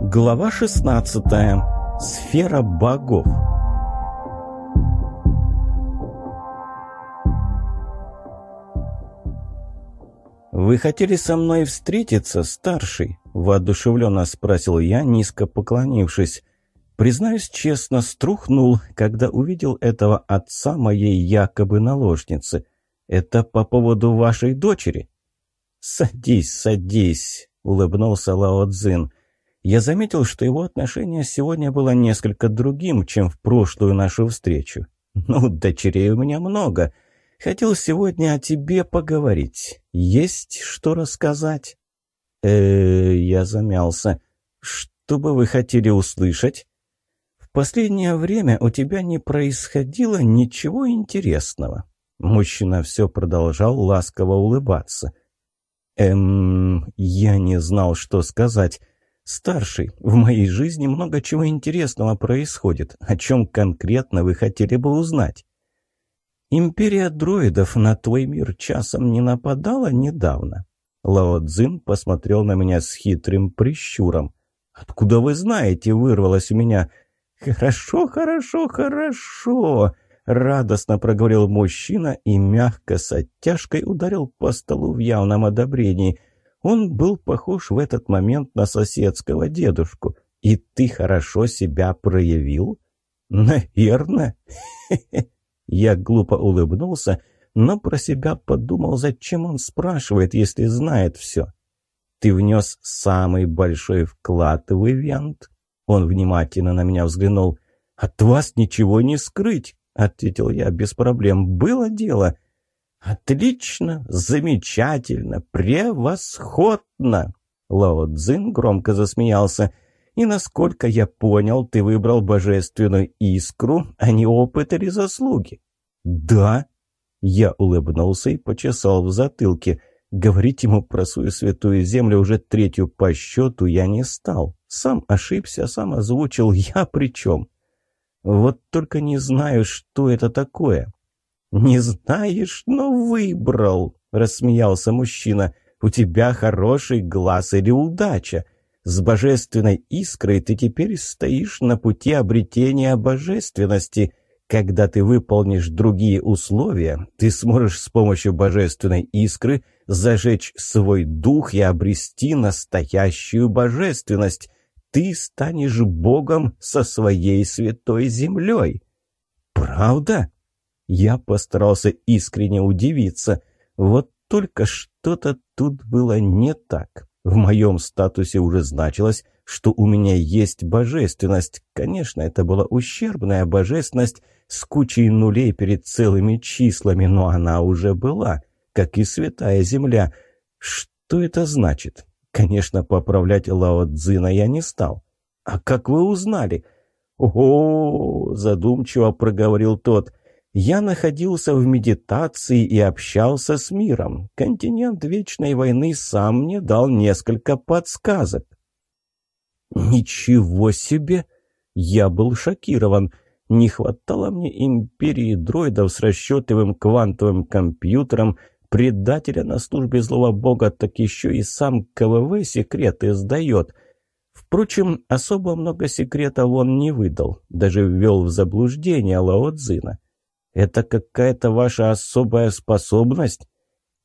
Глава 16. Сфера богов. «Вы хотели со мной встретиться, старший?» – воодушевленно спросил я, низко поклонившись. Признаюсь честно, струхнул, когда увидел этого отца моей якобы наложницы. «Это по поводу вашей дочери?» «Садись, садись», – улыбнулся Лао Цзин. Я заметил, что его отношение сегодня было несколько другим, чем в прошлую нашу встречу. «Ну, дочерей у меня много. Хотел сегодня о тебе поговорить. Есть что рассказать?» э я замялся. «Что бы вы хотели услышать?» «В последнее время у тебя не происходило ничего интересного». Мужчина все продолжал ласково улыбаться. «Эм, я не знал, что сказать». «Старший, в моей жизни много чего интересного происходит. О чем конкретно вы хотели бы узнать?» «Империя дроидов на твой мир часом не нападала недавно?» Лао Цзин посмотрел на меня с хитрым прищуром. «Откуда вы знаете?» — вырвалось у меня. «Хорошо, хорошо, хорошо!» — радостно проговорил мужчина и мягко с оттяжкой ударил по столу в явном одобрении — он был похож в этот момент на соседского дедушку. «И ты хорошо себя проявил?» «Наверно». Я глупо улыбнулся, но про себя подумал, зачем он спрашивает, если знает все. «Ты внес самый большой вклад в ивент?» Он внимательно на меня взглянул. «От вас ничего не скрыть», — ответил я без проблем. «Было дело. «Отлично! Замечательно! Превосходно!» Лао Цзин громко засмеялся. «И насколько я понял, ты выбрал божественную искру, а не опыт или заслуги?» «Да!» Я улыбнулся и почесал в затылке. Говорить ему про свою святую землю уже третью по счету я не стал. Сам ошибся, сам озвучил, я при чем? Вот только не знаю, что это такое. «Не знаешь, но выбрал», — рассмеялся мужчина. «У тебя хороший глаз или удача. С божественной искрой ты теперь стоишь на пути обретения божественности. Когда ты выполнишь другие условия, ты сможешь с помощью божественной искры зажечь свой дух и обрести настоящую божественность. Ты станешь Богом со своей святой землей». «Правда?» Я постарался искренне удивиться. Вот только что-то тут было не так. В моем статусе уже значилось, что у меня есть божественность. Конечно, это была ущербная божественность с кучей нулей перед целыми числами, но она уже была, как и святая земля. Что это значит? Конечно, поправлять Лао Цзина я не стал. «А как вы узнали?» «О-о-о!» — задумчиво проговорил тот — я находился в медитации и общался с миром. Континент Вечной войны сам мне дал несколько подсказок. Ничего себе! Я был шокирован. Не хватало мне империи дроидов с расчетовым квантовым компьютером, предателя на службе злого бога, так еще и сам КВВ секреты сдает. Впрочем, особо много секретов он не выдал, даже ввел в заблуждение Лао Цзина. Это какая-то ваша особая способность?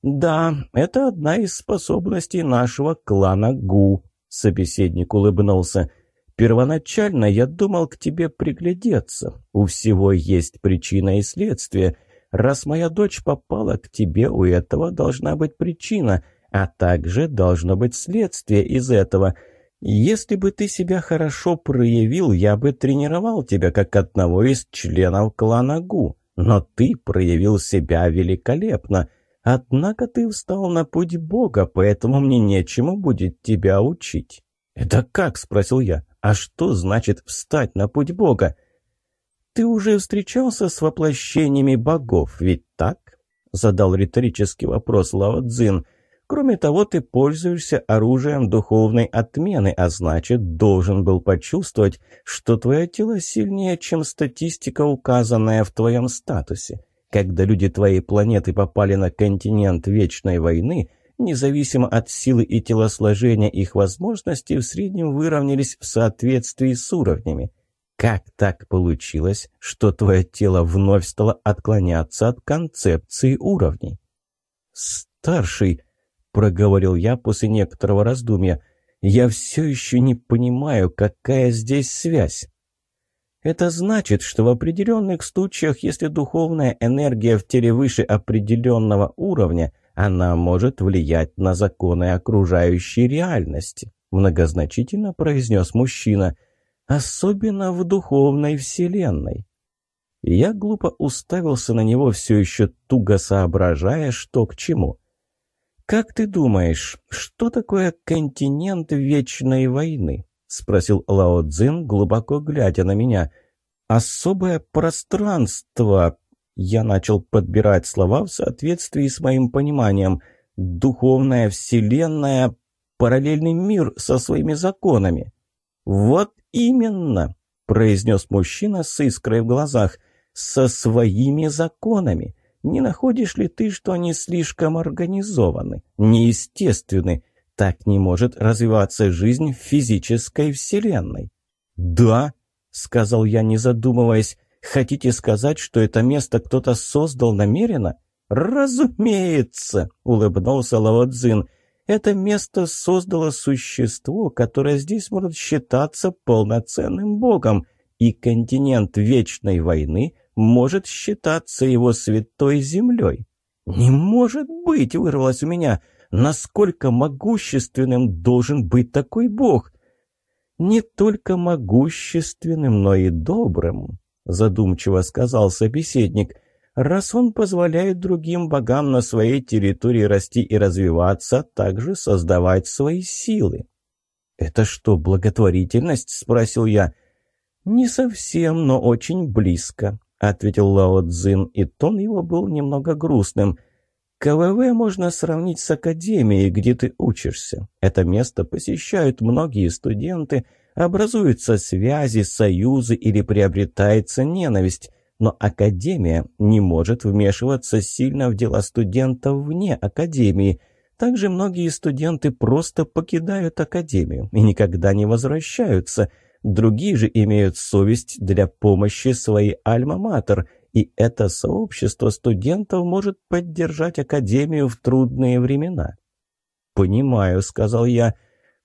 Да, это одна из способностей нашего клана Гу, собеседник улыбнулся. Первоначально я думал к тебе приглядеться. У всего есть причина и следствие. Раз моя дочь попала к тебе, у этого должна быть причина, а также должно быть следствие из этого. Если бы ты себя хорошо проявил, я бы тренировал тебя как одного из членов клана Гу. Но ты проявил себя великолепно. Однако ты встал на путь Бога, поэтому мне нечему будет тебя учить». «Это как?» – спросил я. «А что значит встать на путь Бога?» «Ты уже встречался с воплощениями богов, ведь так?» – задал риторический вопрос Лао Цзин – Кроме того, ты пользуешься оружием духовной отмены, а значит, должен был почувствовать, что твое тело сильнее, чем статистика, указанная в твоем статусе. Когда люди твоей планеты попали на континент Вечной войны, независимо от силы и телосложения их возможностей, в среднем выровнялись в соответствии с уровнями. Как так получилось, что твое тело вновь стало отклоняться от концепции уровней? «Старший», — проговорил я после некоторого раздумья, — «я все еще не понимаю, какая здесь связь». Это значит, что в определенных случаях, если духовная энергия в теле выше определенного уровня, она может влиять на законы окружающей реальности, многозначительно произнес мужчина, особенно в духовной вселенной. Я глупо уставился на него, все еще туго соображая, что к чему. «Как ты думаешь, что такое континент вечной войны?» — спросил Лао Цзин, глубоко глядя на меня. «Особое пространство...» Я начал подбирать слова в соответствии с моим пониманием. «Духовная вселенная, параллельный мир со своими законами». «Вот именно!» — произнес мужчина с искрой в глазах. «Со своими законами. Не находишь ли ты, что они слишком организованы, неестественны? Так не может развиваться жизнь в физической вселенной. «Да», — сказал я, не задумываясь, — «хотите сказать, что это место кто-то создал намеренно?» «Разумеется», — улыбнулся Лао Цзин, — «это место создало существо, которое здесь может считаться полноценным богом, и континент Вечной войны может считаться его святой землей. «Не может быть!» — вырвалось у меня. «Насколько могущественным должен быть такой бог?» «Не только могущественным, но и добрым», — задумчиво сказал собеседник. «Раз он позволяет другим богам на своей территории расти и развиваться, также создавать свои силы». «Это что, благотворительность?» — спросил я. «Не совсем, но очень близко. — ответил Лао Цзин, и тон его был немного грустным. «КВВ можно сравнить с академией, где ты учишься. Это место посещают многие студенты, образуются связи, союзы или приобретается ненависть. Но академия не может вмешиваться сильно в дела студентов вне академии. Также многие студенты просто покидают академию и никогда не возвращаются – Другие же имеют совесть для помощи своей альма-матер, и это сообщество студентов может поддержать Академию в трудные времена. «Понимаю», — сказал я.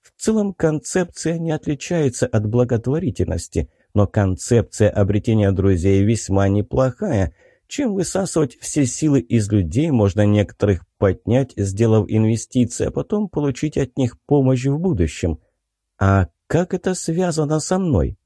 «В целом концепция не отличается от благотворительности, но концепция обретения друзей весьма неплохая. Чем высасывать все силы из людей, можно некоторых поднять, сделав инвестиции, а потом получить от них помощь в будущем. А как это связано со мной?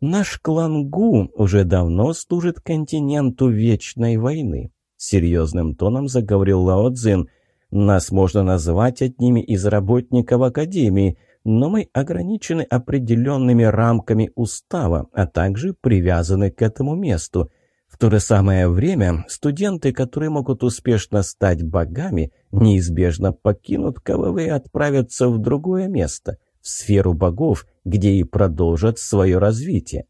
Наш клан Гу уже давно служит континенту вечной войны. Серьезным тоном заговорил Лао Цзин. Нас можно назвать одними из работников Академии, но мы ограничены определенными рамками устава, а также привязаны к этому месту. В то же самое время студенты, которые могут успешно стать богами, неизбежно покинут КВВ и отправятся в другое место в сферу богов, где и продолжат свое развитие.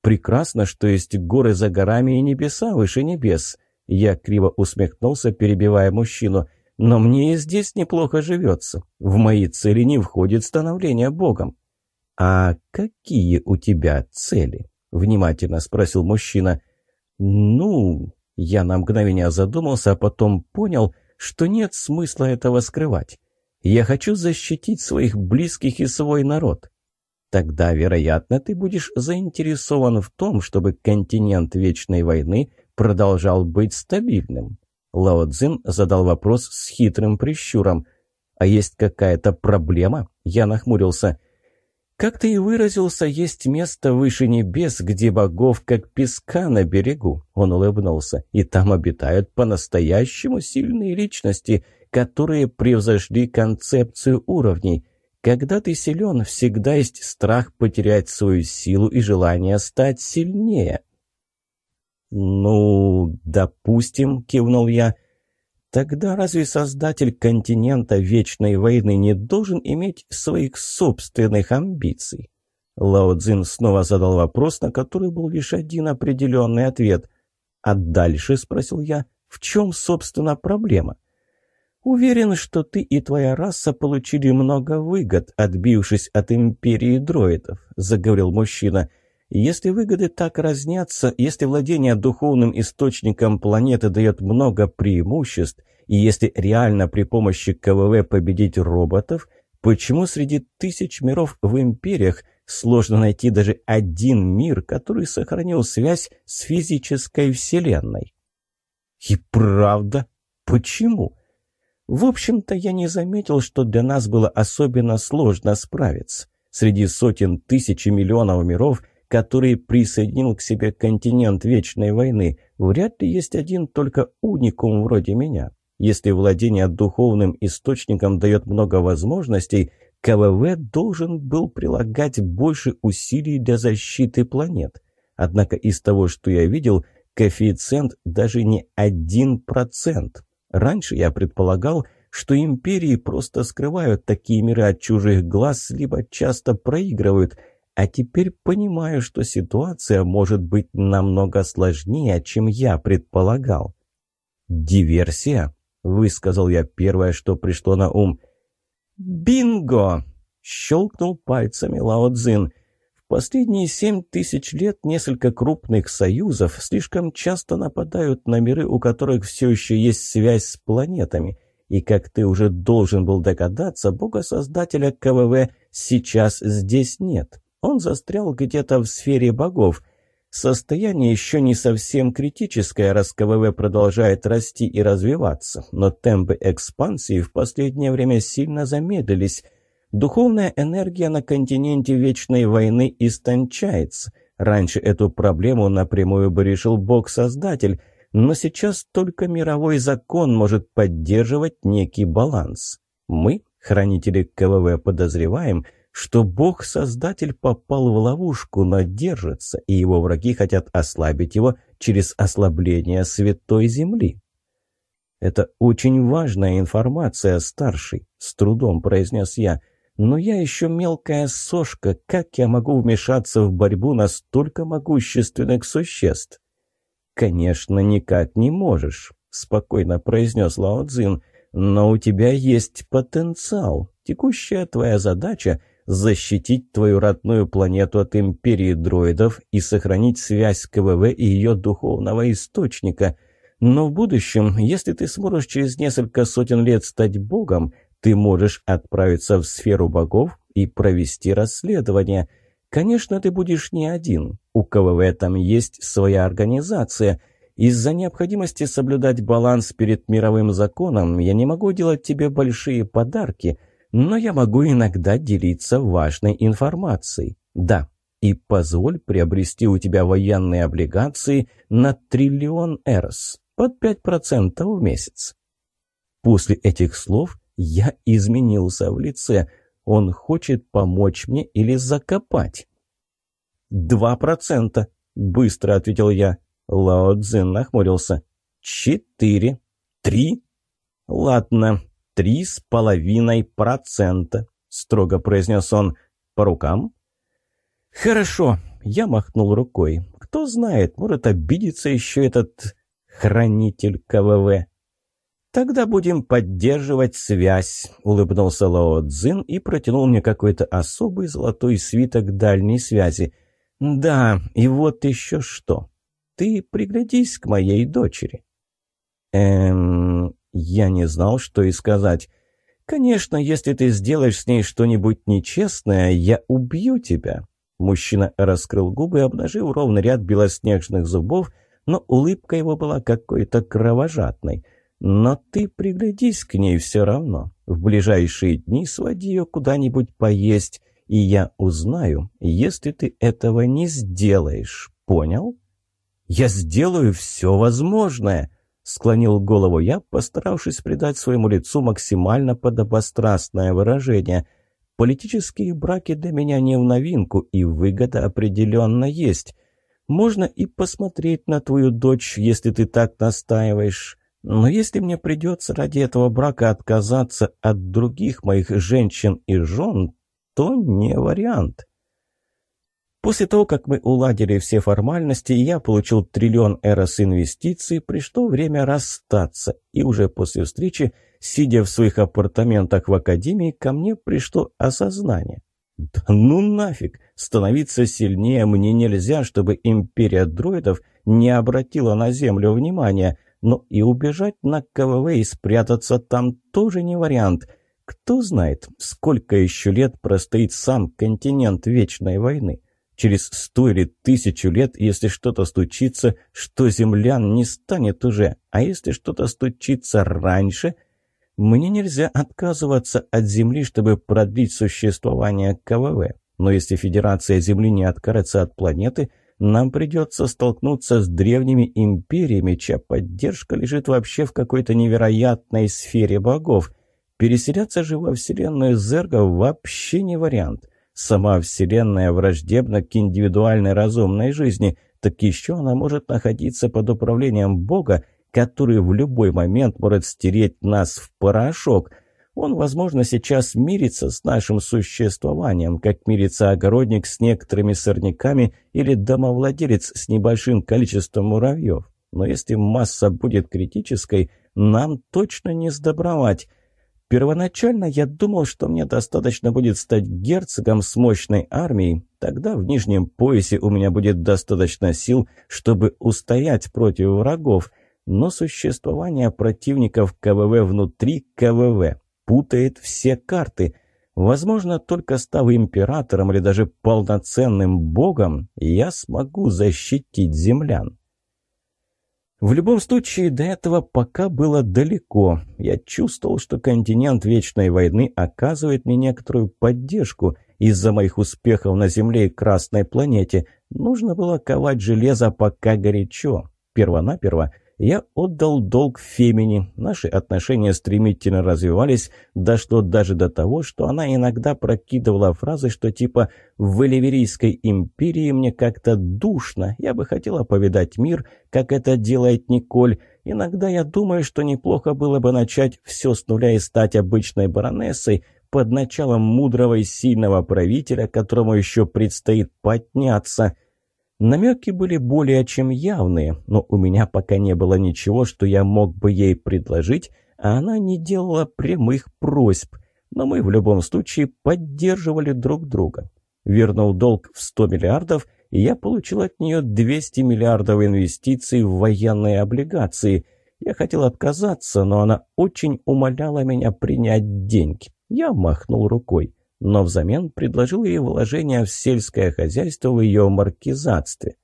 Прекрасно, что есть горы за горами и небеса выше небес. Я криво усмехнулся, перебивая мужчину. Но мне и здесь неплохо живется. В мои цели не входит становление богом. «А какие у тебя цели?» — внимательно спросил мужчина. «Ну...» — я на мгновение задумался, а потом понял, что нет смысла этого скрывать. Я хочу защитить своих близких и свой народ. Тогда, вероятно, ты будешь заинтересован в том, чтобы континент Вечной войны продолжал быть стабильным. Лао Цзин задал вопрос с хитрым прищуром. «А есть какая-то проблема?» Я нахмурился. «Как ты и выразился, есть место выше небес, где богов как песка на берегу», — он улыбнулся. «И там обитают по-настоящему сильные личности, которые превзошли концепцию уровней. Когда ты силен, всегда есть страх потерять свою силу и желание стать сильнее. «Ну, допустим», — кивнул я, — «тогда разве создатель континента Вечной войны не должен иметь своих собственных амбиций?» Лао Цзин снова задал вопрос, на который был лишь один определенный ответ. «А дальше?» — спросил я. «В чем, собственно, проблема?» Уверен, что ты и твоя раса получили много выгод, отбившись от империи дроидов», — заговорил мужчина. «Если выгоды так разнятся, если владение духовным источником планеты дает много преимуществ, и если реально при помощи КВВ победить роботов, почему среди тысяч миров в империях сложно найти даже один мир, который сохранил связь с физической вселенной?» «И правда? Почему?» В общем-то, я не заметил, что для нас было особенно сложно справиться. Среди сотен тысяч и миллионов миров, которые присоединил к себе континент Вечной войны, вряд ли есть один только уникум вроде меня. Если владение духовным источником дает много возможностей, КВВ должен был прилагать больше усилий для защиты планет. Однако из того, что я видел, коэффициент даже не один процент. Раньше я предполагал, что империи просто скрывают такие миры от чужих глаз, либо часто проигрывают, а теперь понимаю, что ситуация может быть намного сложнее, чем я предполагал. «Диверсия?» — высказал я первое, что пришло на ум. «Бинго!» — щелкнул пальцами Лао Цзин — последние семь тысяч лет несколько крупных союзов слишком часто нападают на миры, у которых все еще есть связь с планетами. И, как ты уже должен был догадаться, бога-создателя КВВ сейчас здесь нет. Он застрял где-то в сфере богов. Состояние еще не совсем критическое, раз КВВ продолжает расти и развиваться, но темпы экспансии в последнее время сильно замедлились – Духовная энергия на континенте Вечной войны истончается. Раньше эту проблему напрямую бы решил Бог-Создатель, но сейчас только мировой закон может поддерживать некий баланс. Мы, хранители КВВ, подозреваем, что Бог-Создатель попал в ловушку, но держится, и его враги хотят ослабить его через ослабление Святой Земли. «Это очень важная информация, старший», — с трудом произнес я, — но я еще мелкая сошка, как я могу вмешаться в борьбу настолько могущественных существ? Конечно, никак не можешь, спокойно произнес Лао Цзин, но у тебя есть потенциал. Текущая твоя задача — защитить твою родную планету от империи дроидов и сохранить связь КВВ и ее духовного источника. Но в будущем, если ты сможешь через несколько сотен лет стать богом — ты можешь отправиться в сферу богов и провести расследование. Конечно, ты будешь не один. У КВВ там есть своя организация. Из-за необходимости соблюдать баланс перед мировым законом я не могу делать тебе большие подарки, но я могу иногда делиться важной информацией. Да, и позволь приобрести у тебя военные облигации на триллион эрс под 5% в месяц. После этих слов я изменился в лице. Он хочет помочь мне или закопать? «Два процента», — быстро ответил я. Лао Цзин нахмурился. «Четыре. Три. Ладно, три с половиной процента», — строго произнес он. «По рукам?» «Хорошо», — я махнул рукой. «Кто знает, может обидеться еще этот хранитель КВВ». «Тогда будем поддерживать связь», — улыбнулся Лао Цзин и протянул мне какой-то особый золотой свиток дальней связи. «Да, и вот еще что. Ты приглядись к моей дочери». «Эм...» Я не знал, что и сказать. «Конечно, если ты сделаешь с ней что-нибудь нечестное, я убью тебя». Мужчина раскрыл губы, обнажив ровный ряд белоснежных зубов, но улыбка его была какой-то кровожадной — но ты приглядись к ней все равно. В ближайшие дни своди ее куда-нибудь поесть, и я узнаю, если ты этого не сделаешь. Понял? Я сделаю все возможное, склонил голову я, постаравшись придать своему лицу максимально подобострастное выражение. Политические браки для меня не в новинку, и выгода определенно есть. Можно и посмотреть на твою дочь, если ты так настаиваешь. Но если мне придется ради этого брака отказаться от других моих женщин и жен, то не вариант. После того, как мы уладили все формальности, и я получил триллион эрос инвестиций, пришло время расстаться, и уже после встречи сидя в своих апартаментах в академии, ко мне пришло осознание. Да ну нафиг! Становиться сильнее мне нельзя, чтобы империя дроидов не обратила на Землю внимания. Но и убежать на КВВ и спрятаться там тоже не вариант. Кто знает, сколько еще лет простоит сам континент Вечной войны. Через сто или тысячу лет, если что-то случится, что землян не станет уже. А если что-то случится раньше – мне нельзя отказываться от Земли, чтобы продлить существование КВВ. Но если Федерация Земли не откажется от планеты, нам придется столкнуться с древними империями, чья поддержка лежит вообще в какой-то невероятной сфере богов. Переселяться же во Вселенную Зергов вообще не вариант. Сама Вселенная враждебна к индивидуальной разумной жизни, так еще она может находиться под управлением Бога, который в любой момент может стереть нас в порошок. Он, возможно, сейчас мирится с нашим существованием, как мирится огородник с некоторыми сорняками или домовладелец с небольшим количеством муравьев. Но если масса будет критической, нам точно не сдобровать. Первоначально я думал, что мне достаточно будет стать герцогом с мощной армией, тогда в нижнем поясе у меня будет достаточно сил, чтобы устоять против врагов – но существование противников КВВ внутри КВВ путает все карты. Возможно, только став императором или даже полноценным богом, я смогу защитить землян. В любом случае, до этого пока было далеко. Я чувствовал, что континент Вечной войны оказывает мне некоторую поддержку из-за моих успехов на Земле и Красной планете. Нужно было ковать железо пока горячо. Первонаперво – я отдал долг Фемине. Наши отношения стремительно развивались, дошло даже до того, что она иногда прокидывала фразы, что типа «в Эливерийской империи мне как-то душно, я бы хотела повидать мир, как это делает Николь». Иногда я думаю, что неплохо было бы начать все с нуля и стать обычной баронессой, под началом мудрого и сильного правителя, которому еще предстоит подняться – Намеки были более чем явные, но у меня пока не было ничего, что я мог бы ей предложить, а она не делала прямых просьб. Но мы в любом случае поддерживали друг друга. Вернул долг в 100 миллиардов, и я получил от нее 200 миллиардов инвестиций в военные облигации. Я хотел отказаться, но она очень умоляла меня принять деньги. Я махнул рукой но взамен предложил ей вложение в сельское хозяйство в ее маркизатстве.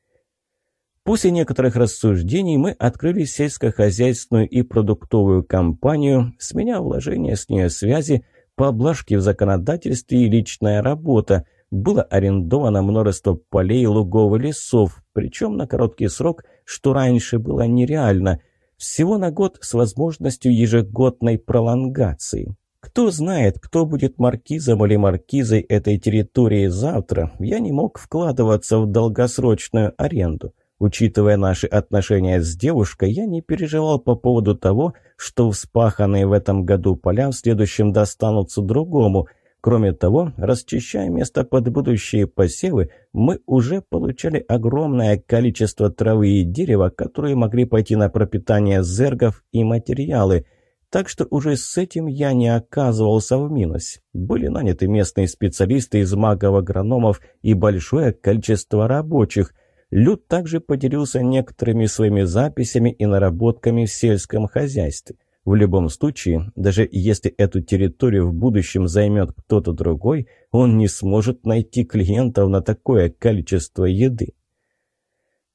После некоторых рассуждений мы открыли сельскохозяйственную и продуктовую компанию, с меня вложения с нее связи, поблажки в законодательстве и личная работа. Было арендовано множество полей, лугов и лесов, причем на короткий срок, что раньше было нереально. Всего на год с возможностью ежегодной пролонгации. Кто знает, кто будет маркизом или маркизой этой территории завтра, я не мог вкладываться в долгосрочную аренду. Учитывая наши отношения с девушкой, я не переживал по поводу того, что вспаханные в этом году поля в следующем достанутся другому. Кроме того, расчищая место под будущие посевы, мы уже получали огромное количество травы и дерева, которые могли пойти на пропитание зергов и материалы – так что уже с этим я не оказывался в минусе. Были наняты местные специалисты из магов-агрономов и большое количество рабочих. Люд также поделился некоторыми своими записями и наработками в сельском хозяйстве. В любом случае, даже если эту территорию в будущем займет кто-то другой, он не сможет найти клиентов на такое количество еды.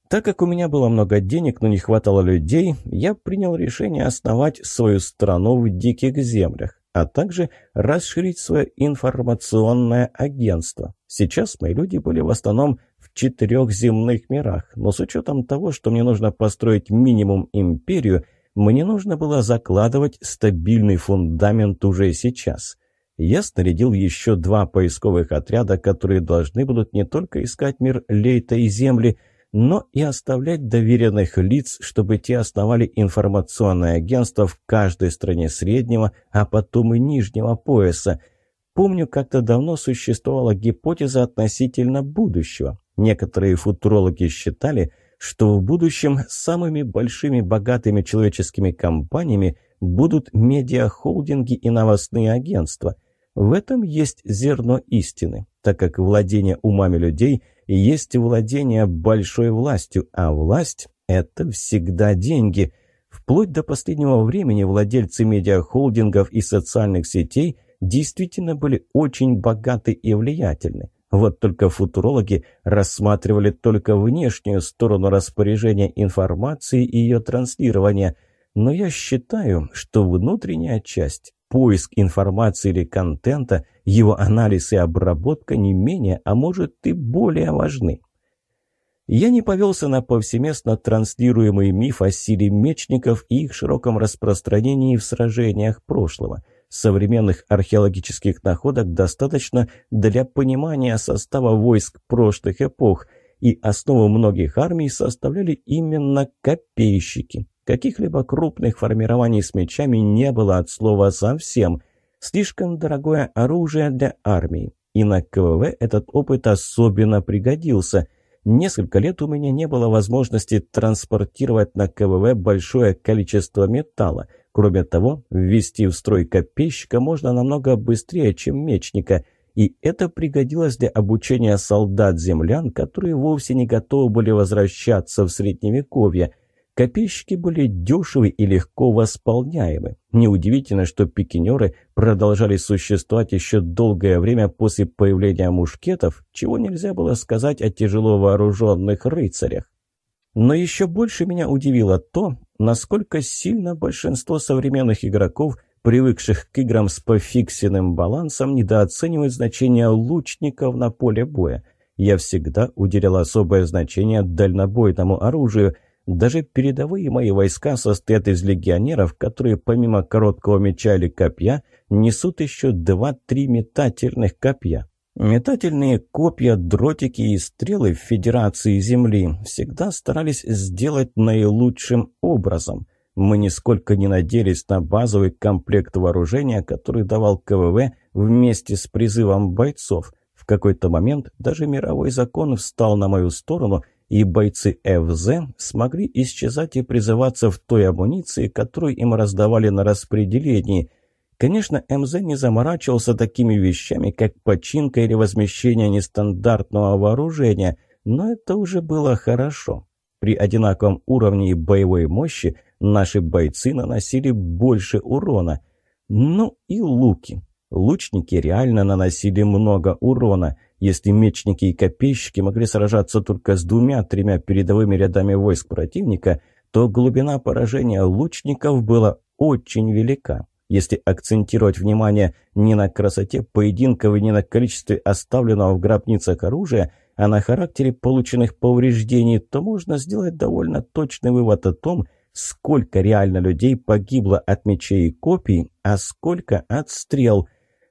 Так как у меня было много денег, но не хватало людей, я принял решение основать свою страну в диких землях, а также расширить свое информационное агентство. Сейчас мои люди были в основном в четырех земных мирах, но с учетом того, что мне нужно построить минимум империю, мне нужно было закладывать стабильный фундамент уже сейчас. Я снарядил еще два поисковых отряда, которые должны будут не только искать мир Лейта и Земли, но и оставлять доверенных лиц, чтобы те основали информационное агентство в каждой стране среднего, а потом и нижнего пояса. Помню, как-то давно существовала гипотеза относительно будущего. Некоторые футурологи считали, что в будущем самыми большими богатыми человеческими компаниями будут медиахолдинги и новостные агентства. В этом есть зерно истины, так как владение умами людей есть владение большой властью, а власть – это всегда деньги. Вплоть до последнего времени владельцы медиахолдингов и социальных сетей действительно были очень богаты и влиятельны. Вот только футурологи рассматривали только внешнюю сторону распоряжения информации и ее транслирования. Но я считаю, что внутренняя часть, поиск информации или контента, его анализ и обработка не менее, а может и более важны. Я не повелся на повсеместно транслируемый миф о силе мечников и их широком распространении в сражениях прошлого – Современных археологических находок достаточно для понимания состава войск прошлых эпох, и основу многих армий составляли именно копейщики. Каких-либо крупных формирований с мечами не было от слова совсем. Слишком дорогое оружие для армии. И на КВВ этот опыт особенно пригодился. Несколько лет у меня не было возможности транспортировать на КВВ большое количество металла. Кроме того, ввести в строй копейщика можно намного быстрее, чем мечника, и это пригодилось для обучения солдат-землян, которые вовсе не готовы были возвращаться в Средневековье. Копейщики были дешевы и легко восполняемы. Неудивительно, что пикинеры продолжали существовать еще долгое время после появления мушкетов, чего нельзя было сказать о тяжело вооруженных рыцарях. Но еще больше меня удивило то, насколько сильно большинство современных игроков, привыкших к играм с пофиксенным балансом, недооценивают значение лучников на поле боя. Я всегда уделял особое значение дальнобойному оружию. Даже передовые мои войска состоят из легионеров, которые помимо короткого меча или копья несут еще два-три метательных копья. Метательные копья, дротики и стрелы в Федерации Земли всегда старались сделать наилучшим образом. Мы нисколько не надеялись на базовый комплект вооружения, который давал КВВ вместе с призывом бойцов. В какой-то момент даже мировой закон встал на мою сторону, и бойцы ФЗ смогли исчезать и призываться в той амуниции, которую им раздавали на распределении – Конечно, МЗ не заморачивался такими вещами, как починка или возмещение нестандартного вооружения, но это уже было хорошо. При одинаковом уровне боевой мощи наши бойцы наносили больше урона. Ну и луки. Лучники реально наносили много урона. Если мечники и копейщики могли сражаться только с двумя-тремя передовыми рядами войск противника, то глубина поражения лучников была очень велика. Если акцентировать внимание не на красоте поединков и не на количестве оставленного в гробницах оружия, а на характере полученных повреждений, то можно сделать довольно точный вывод о том, сколько реально людей погибло от мечей и копий, а сколько от стрел.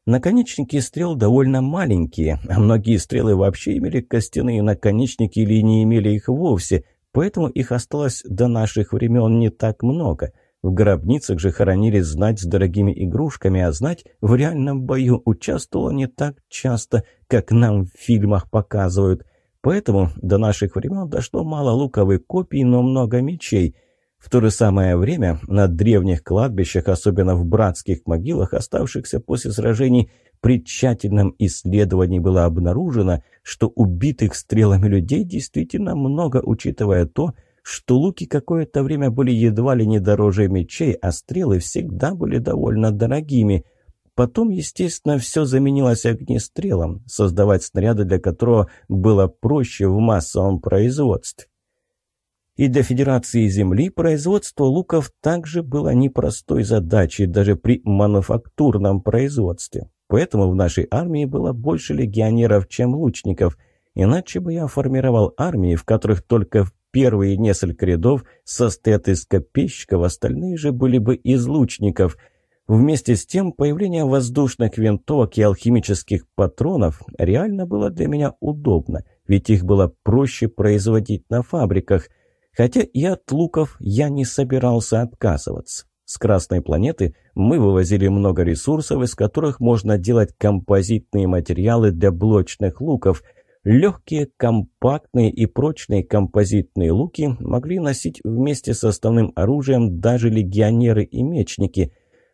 Наконечники стрел довольно маленькие, а многие стрелы вообще имели костяные наконечники или не имели их вовсе, поэтому их осталось до наших времен не так много – в гробницах же хоронили знать с дорогими игрушками, а знать в реальном бою участвовала не так часто, как нам в фильмах показывают. Поэтому до наших времен дошло мало луковых копий, но много мечей. В то же самое время на древних кладбищах, особенно в братских могилах, оставшихся после сражений, при тщательном исследовании было обнаружено, что убитых стрелами людей действительно много, учитывая то, что луки какое-то время были едва ли не дороже мечей, а стрелы всегда были довольно дорогими. Потом, естественно, все заменилось огнестрелом, создавать снаряды для которого было проще в массовом производстве. И для Федерации Земли производство луков также было непростой задачей даже при мануфактурном производстве. Поэтому в нашей армии было больше легионеров, чем лучников. Иначе бы я формировал армии, в которых только в Первые несколько рядов состоят из копейщиков, остальные же были бы из лучников. Вместе с тем, появление воздушных винтовок и алхимических патронов реально было для меня удобно, ведь их было проще производить на фабриках. Хотя и от луков я не собирался отказываться. С Красной планеты мы вывозили много ресурсов, из которых можно делать композитные материалы для блочных луков – Легкие, компактные и прочные композитные луки могли носить вместе с основным оружием даже легионеры и мечники.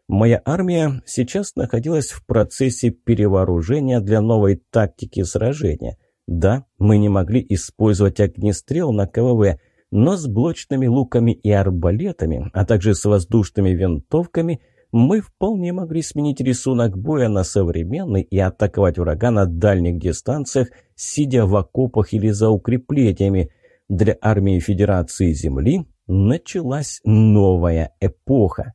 Моя армия сейчас находилась в процессе перевооружения для новой тактики сражения. Да, мы не могли использовать огнестрел на КВВ, но с блочными луками и арбалетами, а также с воздушными винтовками – мы вполне могли сменить рисунок боя на современный и атаковать врага на дальних дистанциях, сидя в окопах или за укреплениями. Для армии Федерации Земли началась новая эпоха.